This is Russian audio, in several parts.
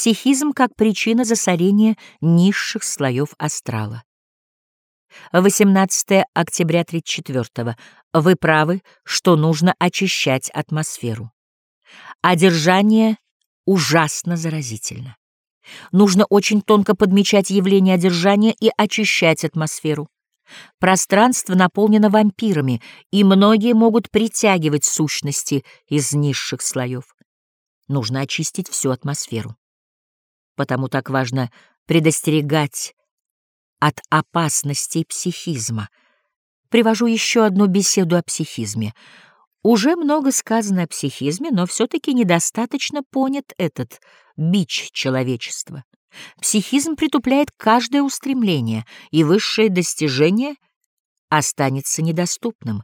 психизм как причина засорения низших слоев астрала. 18 октября 34 -го. Вы правы, что нужно очищать атмосферу. Одержание ужасно заразительно. Нужно очень тонко подмечать явление одержания и очищать атмосферу. Пространство наполнено вампирами, и многие могут притягивать сущности из низших слоев. Нужно очистить всю атмосферу. Потому так важно предостерегать от опасностей психизма. Привожу еще одну беседу о психизме. Уже много сказано о психизме, но все-таки недостаточно понят этот бич человечества. Психизм притупляет каждое устремление, и высшее достижение останется недоступным.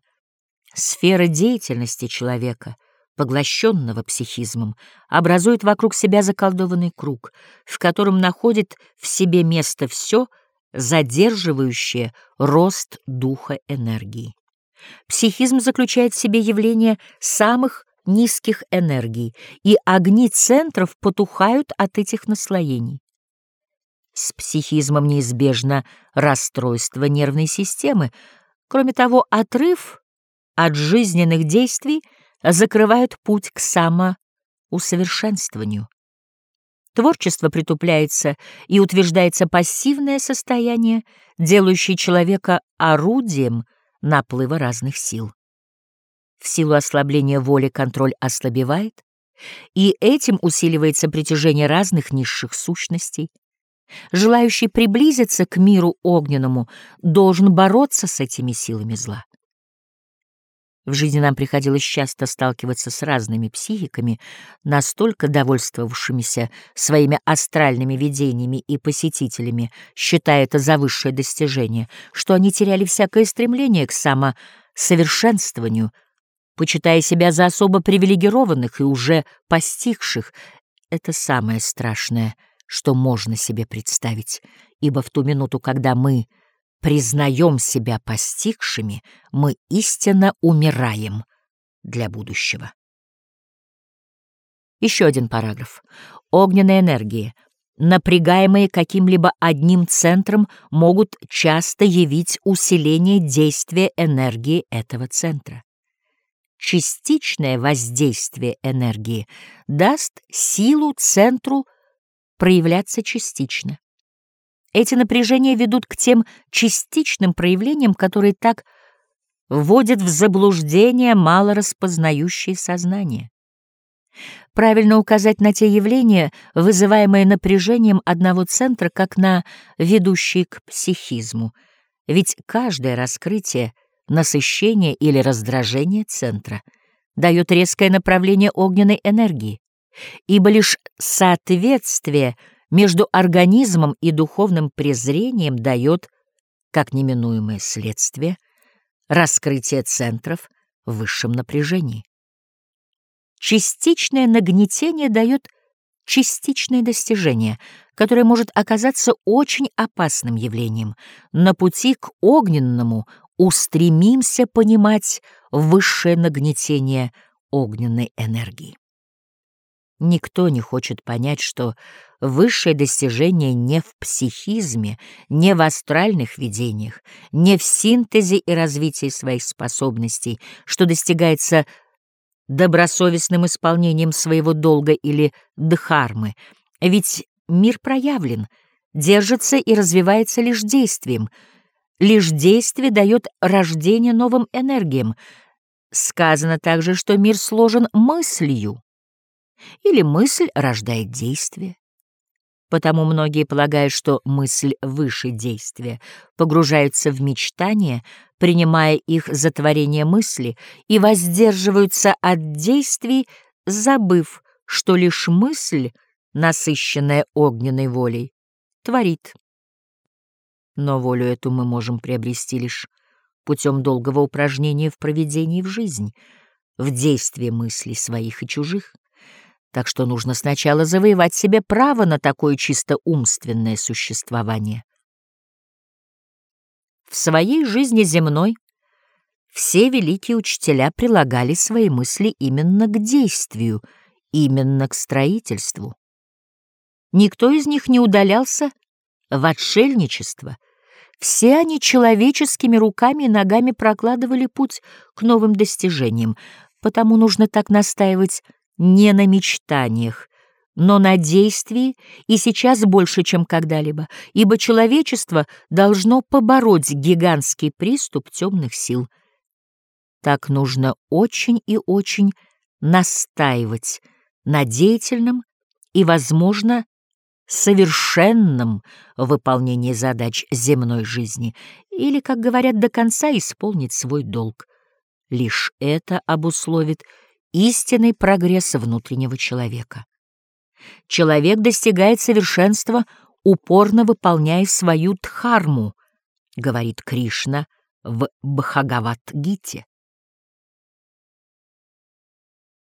Сфера деятельности человека, поглощенного психизмом, образует вокруг себя заколдованный круг, в котором находит в себе место все, задерживающее рост духа энергии. Психизм заключает в себе явление самых низких энергий, и огни центров потухают от этих наслоений. С психизмом неизбежно расстройство нервной системы. Кроме того, отрыв от жизненных действий закрывает путь к самоусовершенствованию. Творчество притупляется и утверждается пассивное состояние, делающее человека орудием наплыва разных сил. В силу ослабления воли контроль ослабевает, и этим усиливается притяжение разных низших сущностей. Желающий приблизиться к миру огненному должен бороться с этими силами зла. В жизни нам приходилось часто сталкиваться с разными психиками, настолько довольствовавшимися своими астральными видениями и посетителями, считая это за высшее достижение, что они теряли всякое стремление к самосовершенствованию, почитая себя за особо привилегированных и уже постигших. Это самое страшное, что можно себе представить, ибо в ту минуту, когда мы — признаем себя постигшими, мы истинно умираем для будущего. Еще один параграф. Огненные энергии, напрягаемые каким-либо одним центром, могут часто явить усиление действия энергии этого центра. Частичное воздействие энергии даст силу центру проявляться частично. Эти напряжения ведут к тем частичным проявлениям, которые так вводят в заблуждение малораспознающее сознание. Правильно указать на те явления, вызываемые напряжением одного центра, как на ведущие к психизму, ведь каждое раскрытие, насыщение или раздражение центра дает резкое направление огненной энергии, ибо лишь соответствие — между организмом и духовным презрением дает, как неминуемое следствие, раскрытие центров в высшем напряжении. Частичное нагнетение дает частичное достижение, которое может оказаться очень опасным явлением. На пути к огненному устремимся понимать высшее нагнетение огненной энергии. Никто не хочет понять, что высшее достижение не в психизме, не в астральных видениях, не в синтезе и развитии своих способностей, что достигается добросовестным исполнением своего долга или дхармы. Ведь мир проявлен, держится и развивается лишь действием. Лишь действие дает рождение новым энергиям. Сказано также, что мир сложен мыслью или мысль рождает действие. Потому многие полагают, что мысль выше действия, погружаются в мечтания, принимая их за творение мысли, и воздерживаются от действий, забыв, что лишь мысль, насыщенная огненной волей, творит. Но волю эту мы можем приобрести лишь путем долгого упражнения в проведении в жизнь, в действии мыслей своих и чужих. Так что нужно сначала завоевать себе право на такое чисто умственное существование. В своей жизни земной все великие учителя прилагали свои мысли именно к действию, именно к строительству. Никто из них не удалялся в отшельничество. Все они человеческими руками и ногами прокладывали путь к новым достижениям, потому нужно так настаивать не на мечтаниях, но на действии и сейчас больше, чем когда-либо, ибо человечество должно побороть гигантский приступ темных сил. Так нужно очень и очень настаивать на деятельном и, возможно, совершенном выполнении задач земной жизни или, как говорят, до конца исполнить свой долг. Лишь это обусловит истинный прогресс внутреннего человека. Человек достигает совершенства, упорно выполняя свою дхарму, говорит Кришна в Бхагават-гите.